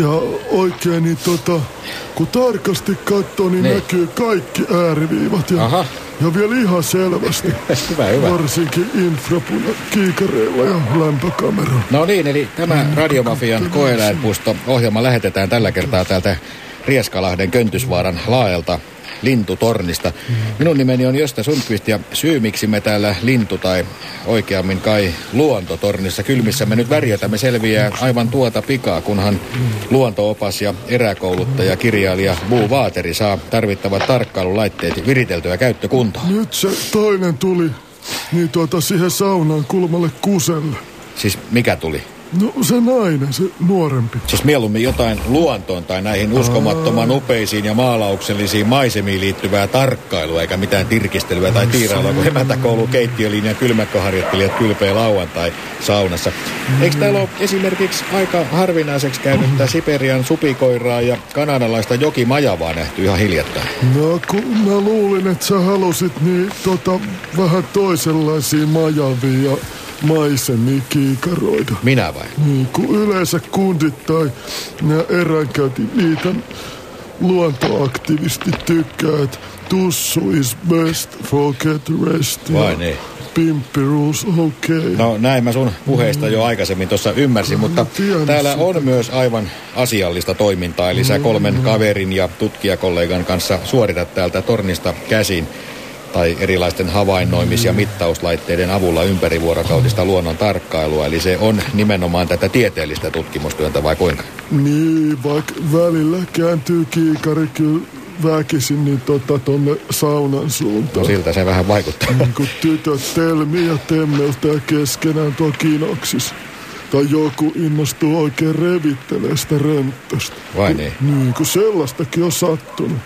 Ja oikein niin tota, kun tarkasti katsoo, niin, Niin. näkyy kaikki ääriviivat. Ja, Aha. ja vielä ihan selvästi. Hyvä, hyvä. Varsinkin infrapuna kiikareilla ja lämpökameralla. No niin, eli tämä Radiomafian koeläinpuisto ohjelma lähetetään tällä kertaa täältä Rieskalahden Köntysvaaran laajalta lintutornista. Minun nimeni on Josta Sundqvist ja syy miksi me täällä lintu tai oikeammin kai luontotornissa kylmissä me nyt värjätämme selviää aivan tuota pikaa, kunhan luontoopas ja eräkouluttaja kirjailija Buu Vaateri saa tarvittavat tarkkailulaitteet viriteltyä käyttökuntoon. Nyt se toinen tuli, niin tuota siihen saunan kulmalle kuselle. Siis mikä tuli? No se nainen, se nuorempi. Siis mieluummin jotain luontoon tai näihin uskomattoman upeisiin ja maalauksellisiin maisemiin liittyvää tarkkailua, eikä mitään tirkistelyä tai tiirailua, kun emäntäkoulu keittiölinjan kylmäkkoharjoittelijat kylpeä lauantai saunassa. Eikö täällä ole esimerkiksi aika harvinaiseksi käynyt tämä Siperian supikoiraa ja kanadalaista jokimajavaa nähty ihan hiljattain? No kun mä luulin, että sä halusit niin tota vähän toisenlaisia majavia ja maisemia kiikaroida. Minä vai? Niin kun yleensä kundit tai nämä eränkäynti niitä luontoaktivistit tykkää, että tussu is best, forget rest. Vai niin? Pimppi rules, okei. Okay. No näin mä sun puheista jo aikaisemmin tuossa ymmärsin, mutta tiedän täällä sitä. on myös aivan asiallista toimintaa. Eli sä kolmen kaverin ja tutkijakollegan kanssa suoritat täältä tornista käsin tai erilaisten havainnoimis- ja mittauslaitteiden avulla ympärivuorokautista luonnon tarkkailua. Eli se on nimenomaan tätä tieteellistä tutkimustyöntä vai kuinka? Niin, vaikka välillä kääntyy kiikari kyllä väkisin niin tota tonne saunan No suuntaan. siltä se vähän vaikuttaa. Niin kun tytöt telmii ja temmeltää keskenään tuo kinoksissa. Tai joku innostuu oikein revittelee sitä rönttöstä. Vai niin? Niin, kun sellaistakin on sattunut.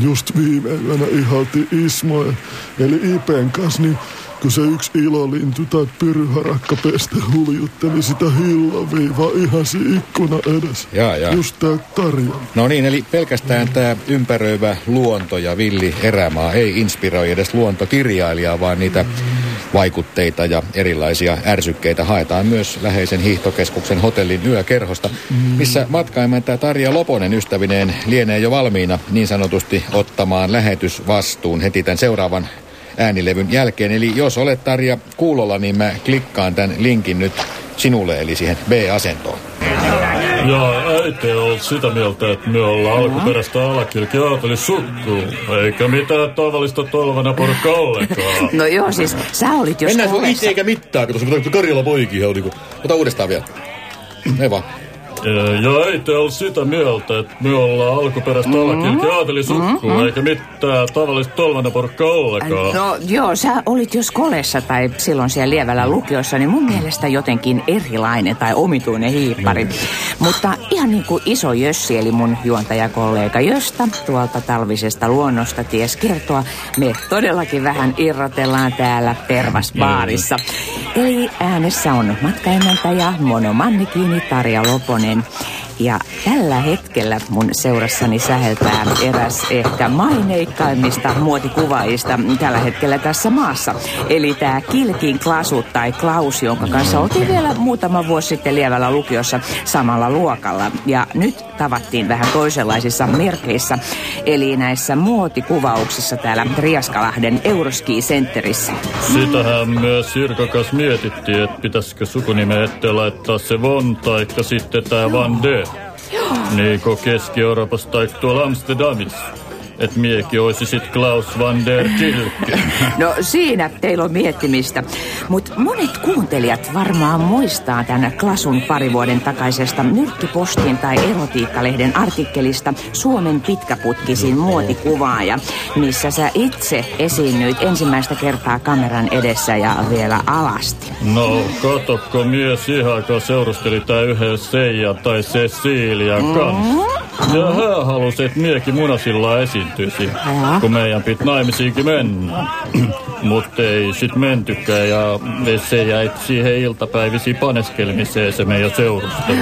Just viime yönä ihalti Ismoja, eli Ipen kanssa, niin kun se yksi ilolintu tai pyryharakka peste huljutteli sitä hillaviivaa ihan se ikkuna edessä. Jaa, jaa. Just tää Tarja. No niin, eli pelkästään tämä ympäröivä luonto ja villi erämaa ei inspiroi edes luontokirjailijaa, vaan niitä vaikutteita ja erilaisia ärsykkeitä haetaan myös läheisen hiihtokeskuksen hotellin yökerhosta, missä matkaimäntä Tarja Loponen ystävineen lienee jo valmiina niin sanotusti ottamaan lähetysvastuun heti tämän seuraavan äänilevyn jälkeen. Eli jos olet Tarja kuulolla, niin mä klikkaan tämän linkin nyt sinulle, eli siihen B-asentoon. Ja äiti on sitä mieltä, että me ollaan alkuperäistä alakilki aateli sukku, eikä mitään tavallista tolvana porukka ollenkaan. No joo, siis sä olit jos Mennään sun itse eikä mitään, kun tuossa Karjala poikin on niinku. Ota uudestaan vielä. Ei vaan. Ja äiti on sitä mieltä, että me ollaan alkuperäistä alakilki aateli sukku, eikä mitään tavallista tolvana porukka ollenkaan. No joo, sä olit jos kolessa tai silloin siellä lievällä lukiossa, niin mun mielestä jotenkin erilainen tai omituinen hiippari. Mutta ihan niin kuin iso Jössi, eli mun juontajakollega Jöstä tuolta talvisesta luonnosta ties kertoa, me todellakin vähän irrotellaan täällä Tervasbaarissa. Eli äänessä on matkaemäntä ja monomannikiini Tarja Loponen. Ja tällä hetkellä mun seurassani säheltää eräs ehkä maineikkaimmista muotikuvaajista tällä hetkellä tässä maassa. Eli tämä Kilkin Klasu tai Klaus, jonka kanssa oltiin vielä muutama vuosi sitten lievällä lukiossa samalla luokalla. Ja nyt tavattiin vähän toisenlaisissa merkeissä, eli näissä muotikuvauksissa täällä Riaskalahden Euroski-centerissä. Sitähän myös Sirka kanssa mietittiin, että pitäisikö sukunimen eteen laittaa se Von taikka sitten tää Van D. Niin kuin Keski-Euroopassa tai tuolla Amsterdamissa. Että miekin olisi sit Klaus van der Kilke. No siinä teillä on miettimistä. Mutta monet kuuntelijat varmaan muistaa tämän Klasun pari vuoden takaisesta Nyrkkipostin tai Erotiikkalehden artikkelista Suomen pitkäputkisin muotikuvaaja, missä sä itse esiinnyit ensimmäistä kertaa kameran edessä ja vielä alasti. No, katokko mies ihan, kun seurusteli tää yhden Seija tai Cecilian kanssa. Ja hän halusi, että miekin munasilla esiintyisi, kun meidän pit naimisiinkin mennä. Mutta ei sit mentykään ja se jäi siihen iltapäivisiin paneskelemiseen se meidän seurustelu.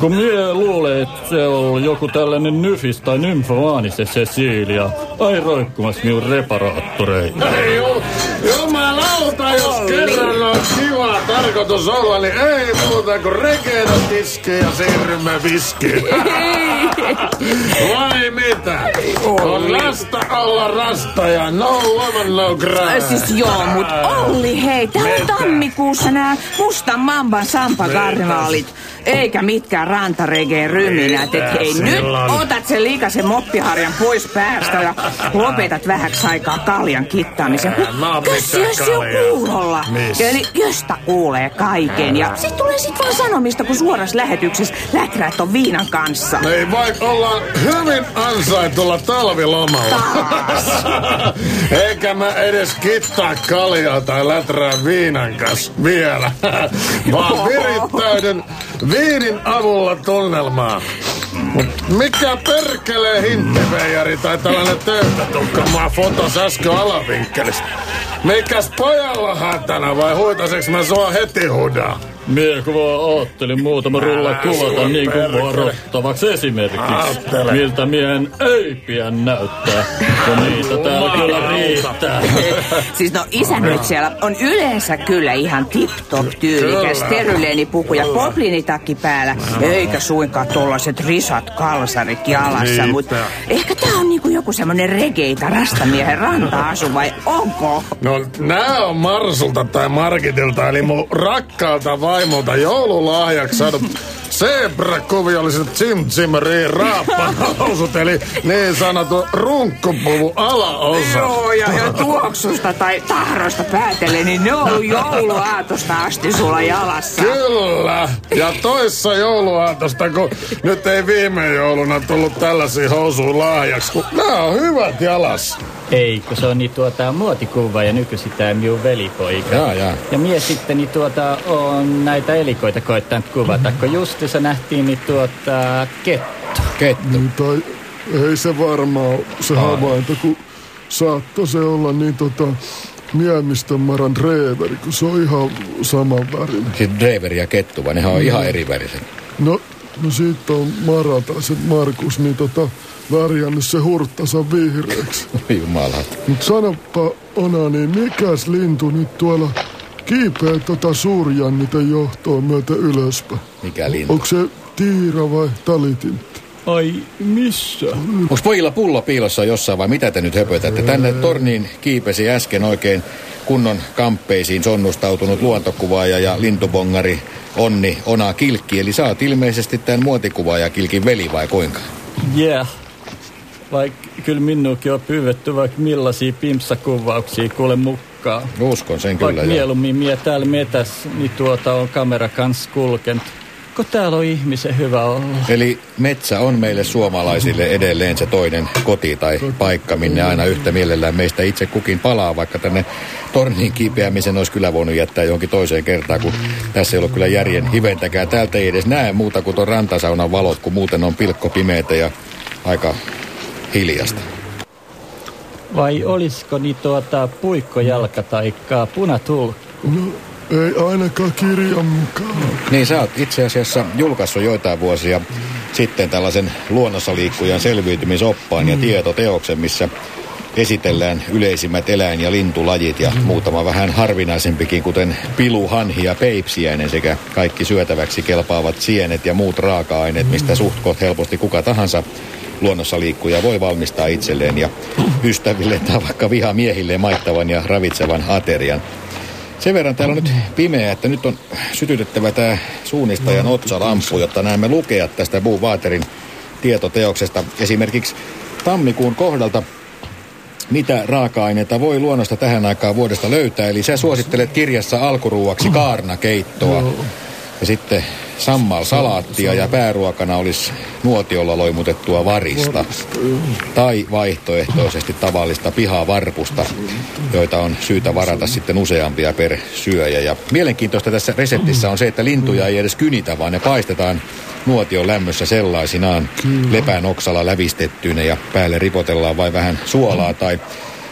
Kun mie luulee, että se on joku tällainen nyfis tai nymfomaani se Cecilia, ai roikkumas minun reparaattoreihin. Jumala muuta, jos kerran on kiva tarkoitus olla, niin ei muuta kuin rekeitä tiskejä ja siirrymme viskiin. Vai mitä? On rasta olla rasta ja no woman no cry. Siis joo, mut Olli, hei, tää on tammikuussa nää mustan mamban sampakarnevaalit. Eikä mitkään rantaregeen ryminät. Et hei, nyt otat sen liikasen moppiharjan pois päästä ja lopetat vähäksi aikaa kaljan kittaamisen. oon Kös jos jo kuulolla. Eli josta kuulee kaiken. Ja sit tulee sit vaan sanomista, kun suorassa lähetyksessä läträät on viinan kanssa. Ei vaikka ollaan hyvin ansaitulla talvilomalla. Eikä mä edes kittaa kaljaa tai läträä viinan kanssa vielä. Vaan virittäydyn viinin avulla tunnelmaa. Mut mikä perkelee hinttiveijari tai tällainen töytätukka mua fotos äsken alavinkkelistä? Mikäs pojalla hätänä vai huitaseks mä sua heti hudaa? Mie kun vaan ajattelin muutama rulla kuvata niin kuin varoittavaksi esimerkiksi. Aattele. Miltä miehen ei pian näyttää, kun niitä täällä kyllä riittää. Siis no isännöt siellä on yleensä kyllä ihan tip-top tyylikäs. Kyllä. Teryleenipukku ja popliinitakki päällä. Eikä suinkaan tollaset risat kalsarit jalassa. Mutta ehkä tää on niinku joku semmonen regeitä rastamiehen ranta-asu vai onko? No nää on Marsulta tai Markitilta, eli mun rakkaalta vaimolta joululahjaksi zebra-kuviolliset Jim Jimmeriin raappanousut, eli niin sanottu runkkupuvun alaosa. Joo, ja, ja tuoksusta tai tahroista päätellen, niin ne on ollut jouluaatosta asti sulla jalassa. Kyllä, ja toissa jouluaatosta, kun nyt ei viime jouluna tullut tällaisia housuja lahjaksi, kun nää on hyvät jalassa. Ei, kun se on niin tuota muotikuva ja nykyisin tää minun velipoika. Jaa, jaa. Ja mie sitten niin tuota on näitä elikoita koittanut kuvata, kun justiinsa nähtiin niin tuota kettu. Kettu. Niin, tai ei se varmaan ole se havainto, kun saattoi se olla niin tota miemistön maran reeveri, kun se on ihan saman värinen. Siis Drever ja kettu, vaan nehän on ihan eri väriset. No, no siitä on se Markus, niin tota värjännyt se hurttansa vihreäksi. Jumala. Mut sanoppa Ona, niin mikäs lintu nyt tuolla kiipeä tota suurjänniten johtoon myötä ylöspäin? Mikä lintu? Onko se tiira vai talitintti? Ai, missä? Onko pojilla pullo piilossa jossain vai mitä te nyt höpötätte? Tänne torniin kiipesi äsken oikein kunnon kamppeisiin sonnustautunut luontokuvaaja ja lintubongari Onni Ona Kilkki. Eli oot ilmeisesti tämän muotikuvaaja Kilkin veli vai kuinka? Yeah. Vaikka kyllä minuakin on pyydetty vaikka millaisia pimpsakuvauksia kuule mukaan. Uskon sen kyllä Vaikka mieluummin mie täällä metäs, niin tuota on kamera kans kulkenut. Kun täällä on ihmisen hyvä olla. Eli metsä on meille suomalaisille edelleen se toinen koti tai paikka, minne aina yhtä mielellään meistä itse kukin palaa, vaikka tänne torniin kiipeämisen olisi kyllä voinut jättää johonkin toiseen kertaan, kun tässä ei ole kyllä järjen hiventäkään. Täältä ei edes näe muuta kuin tuon rantasaunan valot, kun muuten on pilkko pimeätä ja aika hiljasta. Vai olisiko niin tuota puikkojalka tai punatulkku? Ei ainakaan kirjan mukaan. Niin sä oot itse asiassa julkaissut joitain vuosia sitten tällaisen luonnossa liikkujan selviytymisoppaan ja tietoteoksen, missä esitellään yleisimmät eläin- ja lintulajit ja muutama vähän harvinaisempikin, kuten pilu, hanhi ja peipsiäinen sekä kaikki syötäväksi kelpaavat sienet ja muut raaka-aineet, mistä suhtkot helposti kuka tahansa luonnossa liikkuja voi valmistaa itselleen ja ystäville tai vaikka vihamiehille maittavan ja ravitsevan aterian. Sen verran täällä on nyt pimeä, että nyt on sytytettävä tämä suunnistajan otsalampu, jotta näemme lukea tästä Boo Waterin tietoteoksesta. Esimerkiksi tammikuun kohdalta, mitä raaka-aineita voi luonnosta tähän aikaan vuodesta löytää. Eli sä suosittelet kirjassa alkuruuaksi kaarnakeittoa. Ja sitten sammal salaattia ja pääruokana olisi nuotiolla loimutettua varista. Tai vaihtoehtoisesti tavallista pihavarpusta, joita on syytä varata sitten useampia per syöjä. Ja mielenkiintoista tässä reseptissä on se, että lintuja ei edes kynitä, vaan ne paistetaan nuotion lämmössä sellaisinaan lepän oksalla lävistettyinä ja päälle ripotellaan vain vähän suolaa tai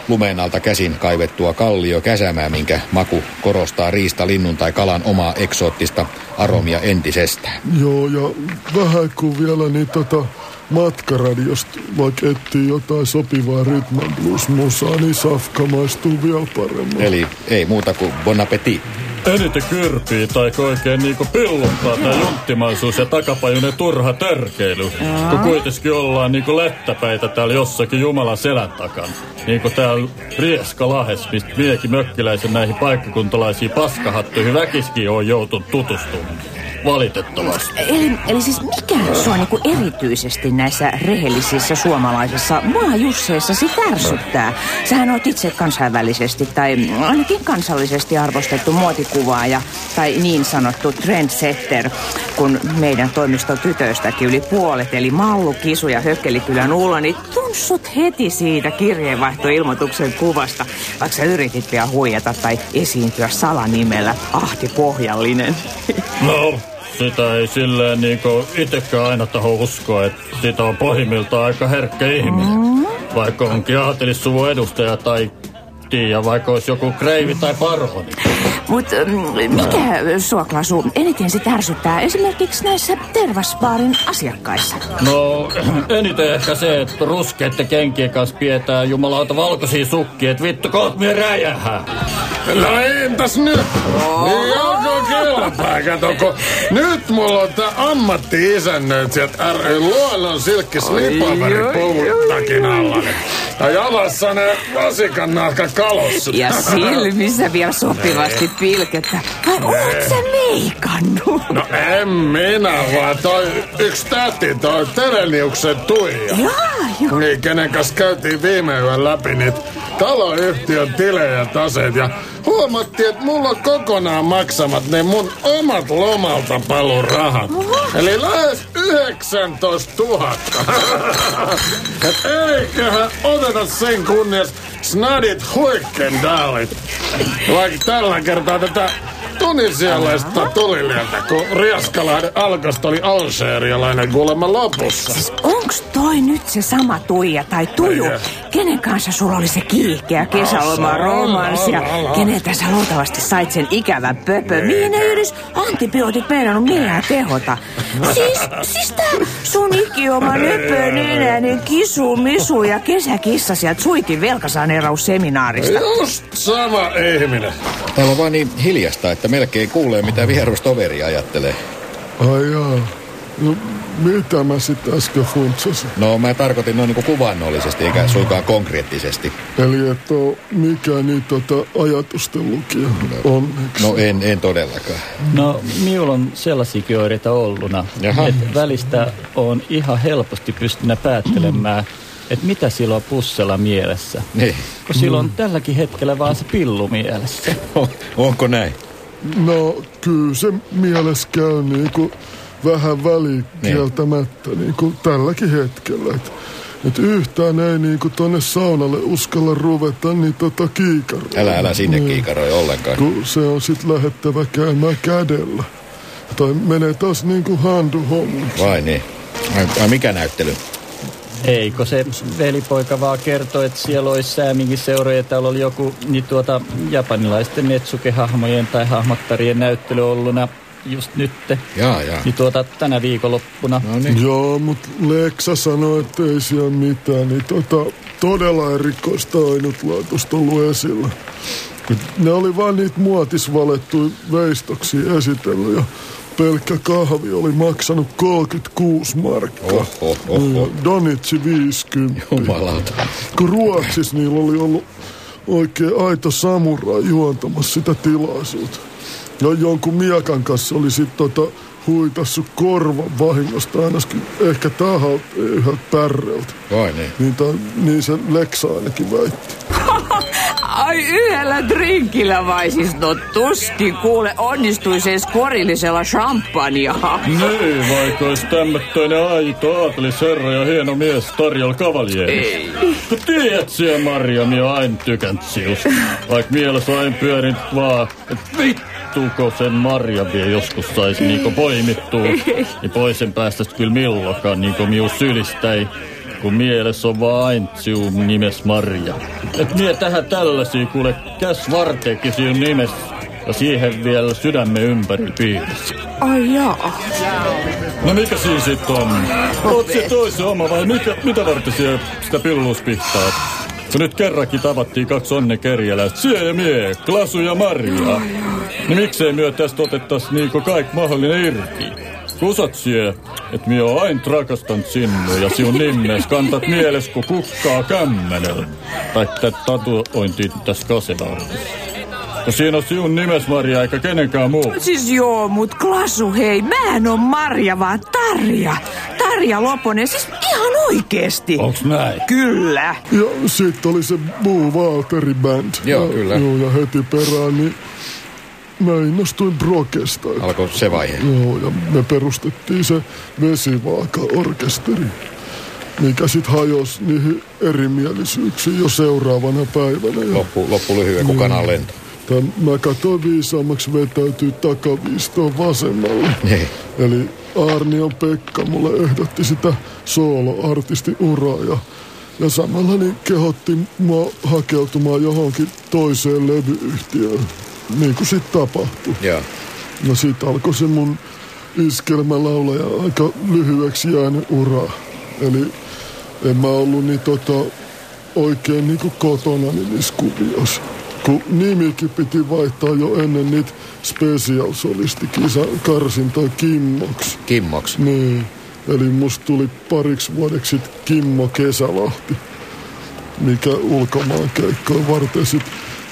lumen alta käsin kaivettua kallio käsämää, minkä maku korostaa riista, linnun tai kalan omaa eksoottista aromia entisestään. Joo, ja vähän kun vielä niin tota matkaradiosta, vaikka etsii jotain sopivaa rytman blues musaa, niin safka maistuu vielä paremmin. Eli ei muuta kuin bon appetit. Eniten kyrpii tai oikein niinku pilluttaa tää junttimaisuus ja takapajunen turha törkeily. Kun kuitenkin ollaan niinku lettäpäitä täällä jossakin Jumalan selän takana. Niinku täällä Rieska Lahes, mistä miekin mökkiläisen näihin paikkakuntalaisiin paskahattuihin väkiskin on joutunut tutustumaan. Valitettavasti. Eli, eli siis mikä sua niinku erityisesti näissä rehellisissä suomalaisissa maajusseissasi tärsyttää? Sähän oot itse kansainvälisesti tai ainakin kansallisesti arvostettu muotikuvaaja tai niin sanottu trendsetter, kun meidän toimiston tytöistäkin yli puolet, eli Mallu, Kisu ja Hökkelikylän Ulla, niin tunssut heti siitä kirjeenvaihtoilmoituksen kuvasta, vaikka sä yritit vielä huijata tai esiintyä salanimellä Ahti Pohjallinen. No, sitä ei silleen niinku itekään aina taho uskoa, että sitä on pohjimmiltaan aika herkkä ihminen. Mm. Vaikka onkin aatelissuvun edustaja tai tiedä, vaikka olisi joku kreivi tai parhoni. Mutta mikä sua, Klasu, eniten sit ärsyttää esimerkiksi näissä tervasbaarin asiakkaissa? No, eniten ehkä se, että ruskeiden kenkien kanssa pidetään jumalauta valkoisia sukkia, että vittu koot mie räjähää. No entäs nyt? Niin onko kelpaa, kato, kun nyt mulla on tää ammatti-isännöitsijät ry luonnon silkki slipaveri takin alla. Ja jalassa ne vasikan nahka kalossut. Ja silmissä vielä sopivasti pilkettä. Vai oot sä meikannut? No en minä, vaan toi yksi täti, toi Tereniuksen Tuija. Jaa, joo. Niin, kenen kanssa käytiin viime yön läpi niitä taloyhtiön tilejä ja taseet. Ja huomattiin, että mulla on kokonaan maksamat ne mun omat lomalta palun rahat. Eli lähes 19 000. Et eiköhän oteta sen kunnias snadit huikkendaalit. Vaikka tällä kertaa tätä tunisialaista tulilieltä, kun Riaskalahden alkosta oli alseerialainen kuulemma lopussa. Onks toi nyt se sama Tuija tai Tuju? Ei. Kenen kanssa sulla oli se kiihkeä kesäloma romanssi ja keneltä sä luultavasti sait sen ikävän pöpö? Mihin ei edes antibiootit meinannut millään tehota? Siis, siis tää sun ikioma nöpö nenäinen kisu, misu ja kesäkissa sieltä suitin velkasaneerausseminaarista. Just sama ihminen. Täällä on vaan niin hiljasta, että melkein kuulee, mitä vierustoveri ajattelee. Ai jaa. No, mitä mä sit äsken funtsasin? No mä tarkoitin noin niin kuvannollisesti, eikä suinkaan konkreettisesti. Eli et oo mikään niin tota ajatusten lukija. Onneksi. No en, en todellakaan. No, minulla on sellaisiakin oireita olluna, että välistä on ihan helposti pystynä päättelemään, että mitä sillä on pussella mielessä. Niin. Kun sillä on tälläkin hetkellä vaan se pillu mielessä. Onko näin? No, kyllä se mielessä käy niinku vähän väliin kieltämättä niinku tälläkin hetkellä. Et, et yhtään ei niinku tonne saunalle uskalla ruveta niin tota kiikaroida. Älä, älä sinne Niin. kiikaroi ollenkaan. Kun se on sit lähettävä käymään kädellä. Tai menee taas niinku handuhommiksi. Vai niin? Ai, ai mikä näyttely? Eikö se velipoika vaan kertoi, että siellä olisi Sääminkin seuroja, että täällä oli joku niin tuota, japanilaisten Netsuke-hahmojen tai hahmottarien näyttely olluna just nyt. Jaa, jaa. Niin tuota, tänä viikonloppuna. No niin. Joo, mutta Leksa sanoi, että ei siellä mitään. Niin tota, todella erikoista ainutlaatuista ollut esillä. Ne oli vaan niitä muotisvalettuja veistoksia esitellyt ja pelkkä kahvi oli maksanut 36 markkaa. Oho, oho. Donitsi 50. Jumalauta. Kun Ruotsissa niillä oli ollut oikein aito samurai juontamassa sitä tilaisuutta. Ja jonkun miekan kanssa oli sitten tota huitassut korvan vahingosta ainakin ehkä tahalta yhdeltä pärreltä. Vai niin. Niin, ta, niin se Leksa ainakin väitti. Ai yhdellä drinkillä vai siis no tuskin kuule onnistuisi edes korillisella champagnea. Niin, vaikka olisi tämmöinen aito aatelisherra ja hieno mies tarjolla kavaljeerissa. Kun tiedät siellä Maria, minä aina tykännyt sinusta. Vaikka mielessä aina pyörinyt vaan, että vittuko sen Marja vielä joskus saisi niinku poimittua. Niin poisen päästä sit kyllä milloinkaan niinku miu sylistäi. Kun mielessä on vaan aina sinun nimes Marja. Et mie tähän tällaisia kuule käs varteenkin sinun nimessä Ja siihen vielä sydämme ympäri piirissä. Ai joo. No mikä siinä sit on? Oot se toisen oma vai mikä, mitä varten siellä sitä pilluspihtaat? Kun nyt kerrankin tavattiin kaksi onnekeriäläistä, sie ja mie, Klasu ja Maria. Niin miksei myö tästä otettais niinku kaik mahdollinen irti? Kusat sie, että mie oon aina rakastanut sinua ja sinun nimes kantat mieles kun kukkaa kämmenellä. Tai tätä tatuointia tässä kasevartissa. Ja siinä on sinun nimes Maria eikä kenenkään muu. Siis joo, mut Klasu, hei, mä en oo Marja, vaan Tarja. Tarja Loponen, siis ihan oikeesti. Onks näin? Kyllä. Ja sitten oli se Boo Walteri Band. Joo, ja, kyllä. Joo, ja heti perään, niin mä innostuin Brokesta. Alkoi se vaihe. Joo, ja me perustettiin se vesivaaka-orkesteri, mikä sitten hajosi niihin erimielisyyksiin jo seuraavana päivänä. Ja Loppu, loppu lyhyen kuin kanan lento. Tän, mä katsoin viisaammaksi vetäytyy takaviistoon vasemmalle. Niin. Eli Arnion Pekka mulle ehdotti sitä solo-artistiuraa ja, ja samalla niin kehotti mua hakeutumaan johonkin toiseen levyyhtiöön, niin kuin sitten tapahtui. Joo. No siitä alkoi se mun iskelmälaulaja aika lyhyeksi jäänyt ura. Eli en mä ollut niin tota, oikein niinku kotona niin niissä kuvioissa. Kun nimikin piti vaihtaa jo ennen niitä special solistikisan karsintaa Kimmoksi. Kimmoks. Niin, eli musta tuli pariksi vuodeksi sit Kimmo Kesälahti, mikä ulkomaan keikkoja varten sit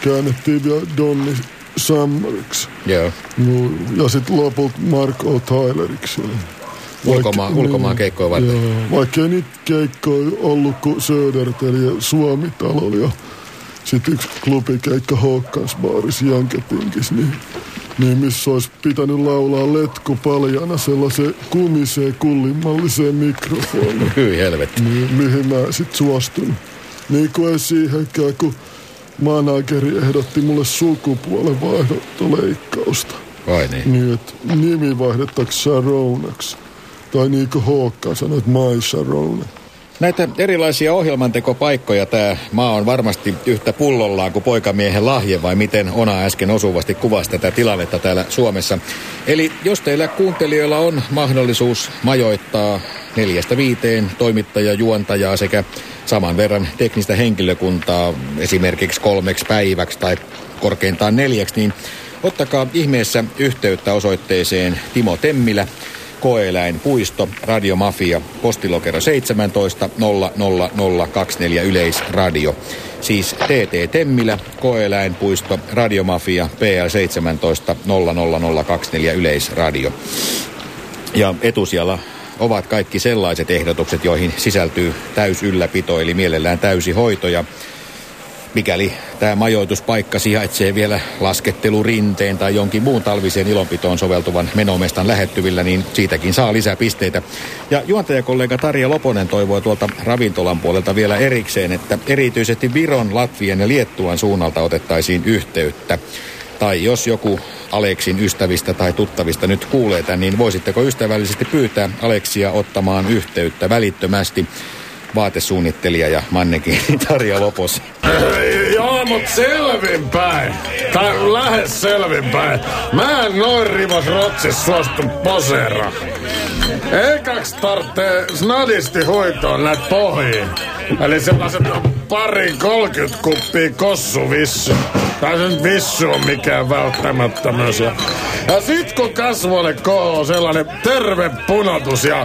käännettiin vielä Donni Summeriksi. Joo. No, ja sitten lopulta Mark O'Tyleriksi. Ulkomaan- ulkomaan keikkoja varten. Joo, vaikka ei niitä keikkoja ollut kuin Södertel ja Suomi-talo ja sitten yksi klubikeikka Håkansbaaris Janketinkis, niin, niin missä olisi pitänyt laulaa letku paljana sellaiseen kumiseen kullimalliseen mikrofoniin. Hyi helvetti. Niin, mihin mä sit suostun. Niin kuin ei siihenkään, kun manageri ehdotti mulle sukupuolen vaihdottoleikkausta. Vai niin. Niin, että nimi vaihdettaisiin Sharonaksi. Tai niin kuin Håkan sanoi, että My Sharona. Näitä erilaisia ohjelmantekopaikkoja tämä maa on varmasti yhtä pullollaan kuin poikamiehen lahje, vai miten Ona äsken osuvasti kuvasi tätä tilannetta täällä Suomessa. Eli jos teillä kuuntelijoilla on mahdollisuus majoittaa neljästä viiteen toimittaja, juontajaa sekä saman verran teknistä henkilökuntaa esimerkiksi kolmeksi päiväksi tai korkeintaan neljäksi, niin ottakaa ihmeessä yhteyttä osoitteeseen Timo Temmilä, Koeeläinpuisto, Radiomafia, postilokero 17 00024 Yleisradio. Siis TT Temmilä, Koeeläinpuisto, Radiomafia, PL 17 00024 Yleisradio. Ja etusijalla ovat kaikki sellaiset ehdotukset, joihin sisältyy täysylläpito, eli mielellään täysi hoito. Ja mikäli tämä majoituspaikka sijaitsee vielä laskettelurinteen tai jonkin muun talviseen ilonpitoon soveltuvan menomestan lähettyvillä, niin siitäkin saa lisäpisteitä. Ja juontajakollega Tarja Loponen toivoi tuolta ravintolan puolelta vielä erikseen, että erityisesti Viron, Latvian ja Liettuan suunnalta otettaisiin yhteyttä. Tai jos joku Aleksin ystävistä tai tuttavista nyt kuulee tämän, niin voisitteko ystävällisesti pyytää Aleksia ottamaan yhteyttä välittömästi vaatesuunnittelija ja mannekin Tarja Lopos. Joo, mut selvinpäin. Tai lähes selvinpäin. Mä en noin rivas rotsis suostu poseera. Eikäks tarvitsee snadisti hoitoon näitä pohjiin. Eli sellaiset pari 30 kuppia kossuvissu. Tai se nyt vissu on mikään välttämättömyys. Ja, ja sit kun kasvoille kohoo sellainen terve punotus ja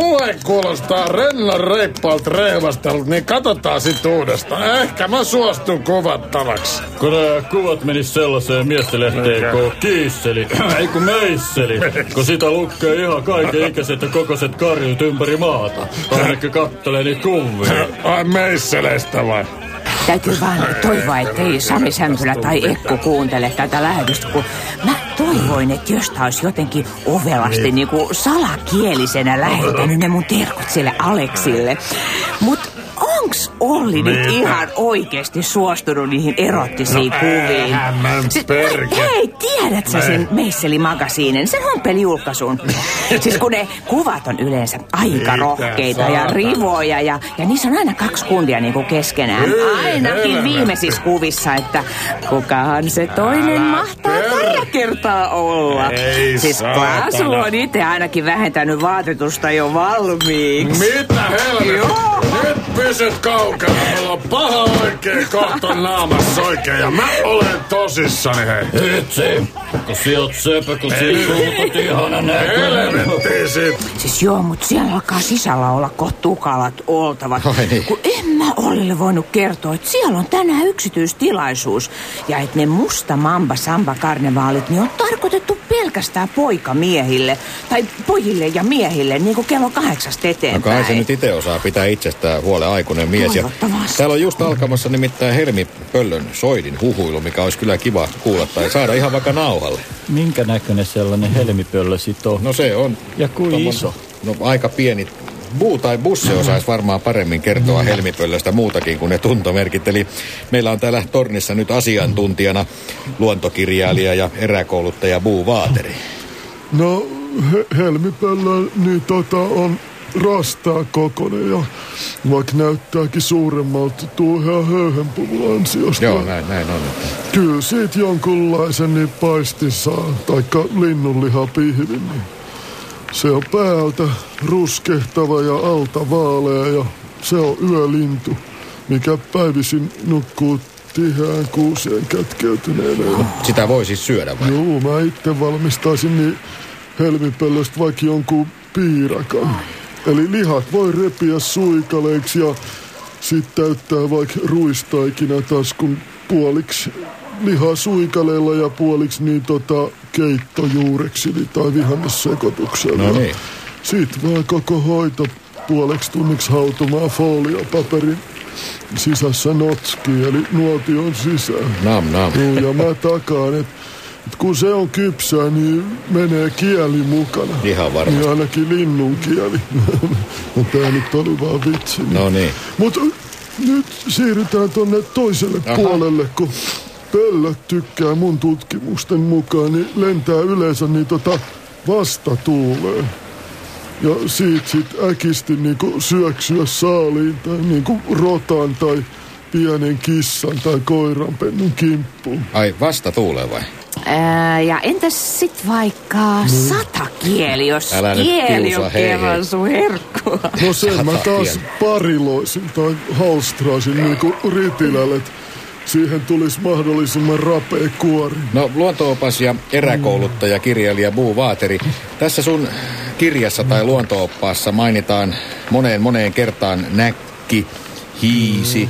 Puhe kuulostaa rennon reippaalta rehvastelut, niin katsotaan sit uudestaan. Ehkä mä suostun kuvattavaksi. Kun nämä kuvat menis sellaiseen miestenlehteen kuin kiisseli, ei kun meisseli, kun sitä lukee ihan kaiken ikäiset ja kokoiset karjut ympäri maata. Ainakin kattelee niitä kuvia. Ai meisseleistä vai? Täytyy vaan toivoa, ettei Sami Sämpylä tai Ekku kuuntele tätä lähetystä, kun mä toivoin, että jostain olisi jotenkin ovelasti niin. kuin salakielisenä lähettänyt ne mun terkut sille Aleksille. Mut onks Olli nyt Mitä? ihan oikeesti suostunut niihin erottisiin No kuviin? perke- hei, tiedät sä sen Meisseli-magasiinin, sen homppelijulkaisun? siis kun ne kuvat on yleensä aika Mitä rohkeita ja saatana? rivoja ja, ja niissä on aina kaksi kundia niinku keskenään. Hyi Ainakin helvetti. viimeisissä kuvissa, että kukahan se toinen Älä mahtaa tällä kertaa olla. Ei siis. Klaasu on itse ainakin vähentänyt vaatetusta jo valmiiksi. Mitä helvettiä? Joo. Nyt kaukana. Mulla on paha oikein kohta naamassa oikein. Ja mä olen tosissani hei. Itse, kun sä oot söpö, kun sä suutat ihana näköinen. Siis joo, mutta siellä alkaa sisällä olla kohta tukalat oltavat. Ai niin. Kun en mä Ollille voinut kertoa, että siellä on tänään yksityistilaisuus. Ja että ne musta mamba samba karnevaalit, niin on tarkoitettu pelkästään poikamiehille. Tai pojille ja miehille, niin kuin kello kahdeksasta No eteenpäin. kai se nyt itse osaa pitää itsestään huolen aikuinen mies. Ja täällä on just alkamassa nimittäin Helmi Pöllön soidin huhuilu, mikä olisi kyllä kiva kuulla tai saada ihan vaikka nauhalle. Minkä näköinen sellainen helmipöllö sit on? No se on... Ja kuin iso? No aika pieni. Buu tai busse osaisi varmaan paremmin kertoa Helmipöllöstä muutakin kuin ne tuntomerkit. Eli meillä on täällä tornissa nyt asiantuntijana luontokirjailija ja eräkouluttaja Buu Vaateri. No, he, helmipöllö, niin tota on rastaa kokonen ja vaikka näyttääkin suuremmalta, tuo ihan höyhenpuvun ansiosta. Joo, näin, näin on. Kyllä siitä jonkunlaisen niin paistin saa, taikka linnunliha pihvin, niin se on päältä ruskehtava ja alta vaalea ja se on yölintu, mikä päivisin nukkuu tiheään kuuseen kätkeytyneenä. Sitä voi siis syödä vai? Joo, mä itse valmistaisin niin helmipöllöstä vaikka jonkun piirakan. Eli lihat voi repiä suikaleiksi ja sit täyttää vaikka ruistaikina taskun puoliksi lihaa suikaleilla ja puoliksi niin tota keittojuureksili tai vihannessekoituksella. No niin. Sit vaan koko hoito puoleksi tunniksi hautumaan foliopaperin sisässä notski, eli nuotion sisään. Nam, nam. Joo, ja mä takaan, että et kun se on kypsää, niin menee kieli mukana. Ihan varmasti. Niin ainakin linnun kieli. no tää nyt oli vaan vitsi. No niin. Mutta nyt siirrytään tonne toiselle Aha. puolelle, kun pöllöt tykkää mun tutkimusten mukaan, niin lentää yleensä niin tota vastatuuleen. Ja siitä sit äkisti niinku syöksyä saaliin tai niinku rotan tai pienen kissan tai koiranpennun kimppuun. Ai vasta tuulee vai? Ää, ja entäs sit vaikka satakieli, jos Älä kieli on kerran sun herkkua? No sen mä taas pariloisin tai halstraisin niinku ritilälle, että siihen tulisi mahdollisimman rapea kuori. No luontoopas ja eräkouluttaja, kirjailija Buu Vaateri. Tässä sun kirjassa tai luontooppaassa mainitaan moneen moneen kertaan näkki, hiisi,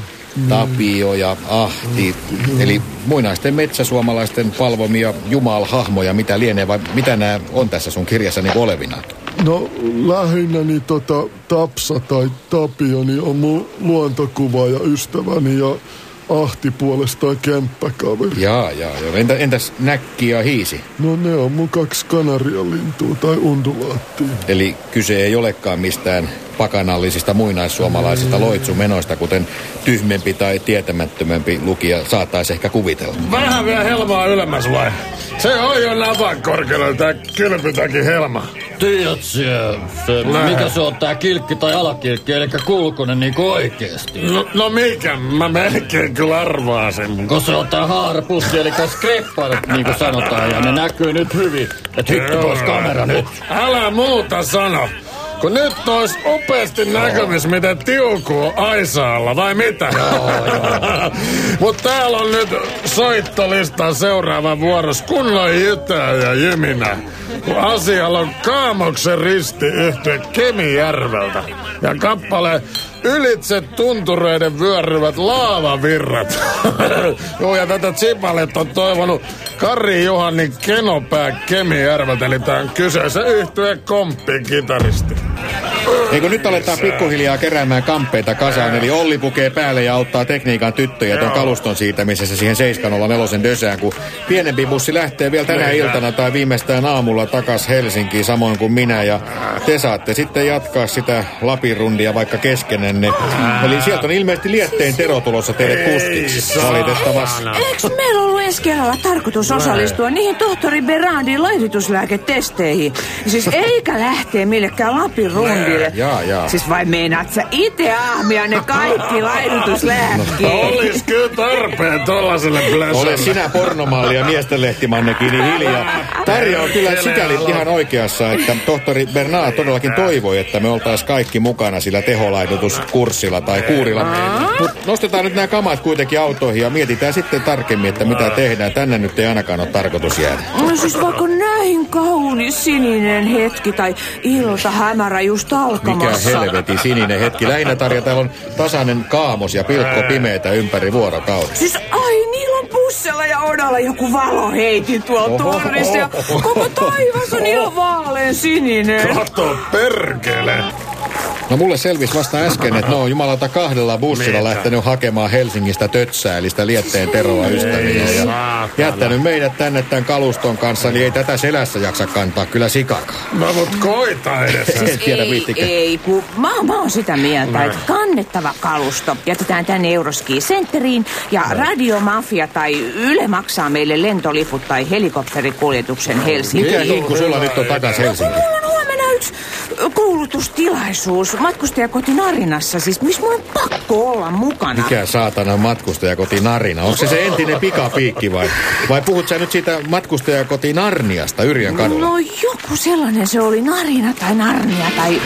tapio ja ahti. Eli muinaisten metsäsuomalaisten palvomia jumalhahmoja, mitä lienee vai mitä nämä on tässä sun kirjassa niin olevina? No lähinnä niin tota Tapsa tai Tapio niin on mun luontokuva ja ystäväni ja Ahti puolestaan kämppäkaveri. Jaa, jaa, joo. Entä, entäs näkki ja hiisi? No ne on mun kaksi kanarialintua tai undulaattia. Eli kyse ei olekaan mistään pakanallisista muinaissuomalaisista loitsumenoista, kuten tyhmempi tai tietämättömämpi lukija saattaisi ehkä kuvitella. Vähän vielä helmaa ylemmäs vai? Se on jo napan korkealla tää kylpytäkin helma. Tiedät sä, se, mikä se on tää kilkki tai alakilkki, eli kulkunen niinku oikeesti? No, no mikä? Mä melkein kyllä arvaan sen. Kun se on tää haarapussi, eli skreppar, niin kuin sanotaan, ja ne näkyy nyt hyvin. Et hitto pois kamera nyt. Älä muuta sano. Kun nyt ois upeasti näkymis, miten tiukuu Aisaalla, vai mitä? Mut täällä on nyt soittolistan seuraava vuoros kunnon jytää ja jyminä. Kun asialla on Kaamoksen risti yhtyä Kemijärveltä. Ja kappale Ylitse tuntureiden vyöryvät laavavirrat. Joo, ja tätä Chipalet on toivonut Kari Johanni Kenopää Kemijärveltä, eli tämän kyseisen yhtyeen komppi kitaristi. Eikö nyt aletaan pikkuhiljaa keräämään kamppeita kasaan, eli Olli pukee päälle ja auttaa tekniikan tyttöjä tuon kaluston siitämisessä siihen 704 dösään, kun pienempi bussi lähtee vielä tänä iltana tai viimeistään aamulla takas Helsinkiin, samoin kuin minä, ja te saatte sitten jatkaa sitä Lapirundia vaikka keskenenne. Eli sieltä on ilmeisesti Lietteen Tero tulossa teille kustiksi, valitettavasti. Eikö meillä ollut ensi kerralla tarkoitus osallistua niihin tohtori Berardin laihdutuslääketesteihin? Siis eikä lähteä millekään Lapin rundille. Jaa, jaa. Siis vai meinaat sä itse ahmia ne kaikki laihdutuslääkkeet? Olis kyllä tarpeen tollaselle Ole blösölle. sinä pornomalli ja miesten lehtimannekin niin hiljaa. Tarja on kyllä sikäli ihan oikeassa, että tohtori Bernard todellakin toivoi, että me oltaisiin kaikki mukana sillä teholaidutuskurssilla tai kuurilla. Mutta nostetaan nyt nämä kamat kuitenkin autoihin ja mietitään sitten tarkemmin, että mitä tehdään. Tänne nyt ei ainakaan ole tarkoitus jäädä. No siis vaikka näin kaunis sininen hetki tai ilta hämärä just alkamassa. helvetin sininen hetki. Lähinnä Tarja, täällä on tasainen kaamos ja pilkko pimeitä ympäri vuorokauden. Siis ai, niillä on bussella ja odalla joku valoheitin tuolla Oho. tornissa ja koko taivas on ihan vaalean sininen. Kato perkele. No mulle selvisi vasta äsken, että ne on jumalata kahdella bussilla Mitä? lähtenyt hakemaan Helsingistä tötsää, eli sitä Lietteen Teroa ystäviä. Ja jättänyt meidät tänne tämän kaluston kanssa, niin ei tätä selässä jaksa kantaa kyllä sikakaan. No mut koita edes. En tiedä ei, viittikö. ei, kun mä, mä oon sitä mieltä, että kannettava kalusto jätetään tänne Euroski Centeriin ja radiomafia tai Yle maksaa meille lentoliput tai helikopterikuljetuksen Helsinkiin. Mikä hinku sulla nyt on takas Helsinki? Mulla on huomenna yksi koulutustilaisuus matkustajakoti Narinassa, siis missä mun on pakko olla mukana. Mikä saatana matkustajakoti Narina? Onko se se entinen pikapiikki vai? Vai puhut sä nyt siitä matkustajakoti Narniasta Yrjön kadulla? No joku sellainen se oli, Narina tai Narnia tai...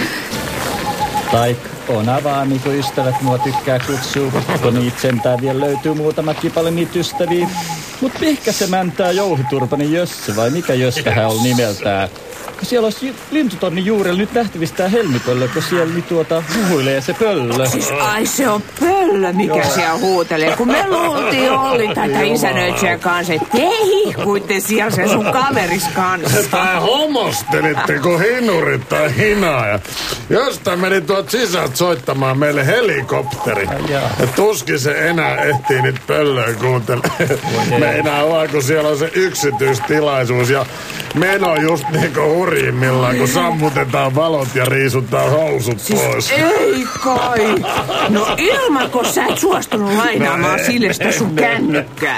Tai Onavaa, niin kuin ystävät mua tykkää kutsua, kun niitä sentään vielä löytyy muutamatkin paljon niitä ystäviä. Mut ehkä se mäntää jouhiturpanin Jössä, vai mikä Jössähän on nimeltään? Siellä olisi lintutonni juurella nyt nähtävistä tää helmipöllö, kun siellä niin tuota huhuilee se pöllö. Siis ai se on pöllö, mikä siellä huutelee. Kun me luultiin Olli tätä isänöitsijän kanssa, että te hihkuitte siellä sen sun kaveris kanssa. Tai homostelitteko hinurit tai hinaa. Ja jostain meni tuot sisältä soittamaan meille helikopteri. Ja tuskin se enää ehtii nyt pöllöä kuuntelemaan. Meinaa vaan, kun siellä on se yksityistilaisuus. Ja meno just niinku hurjimmillaan, kun sammutetaan valot ja riisutaan housut pois. Ei kai. No ilman, kun sä et suostunut lainaamaan No, sille sitä sun en- kännykkää.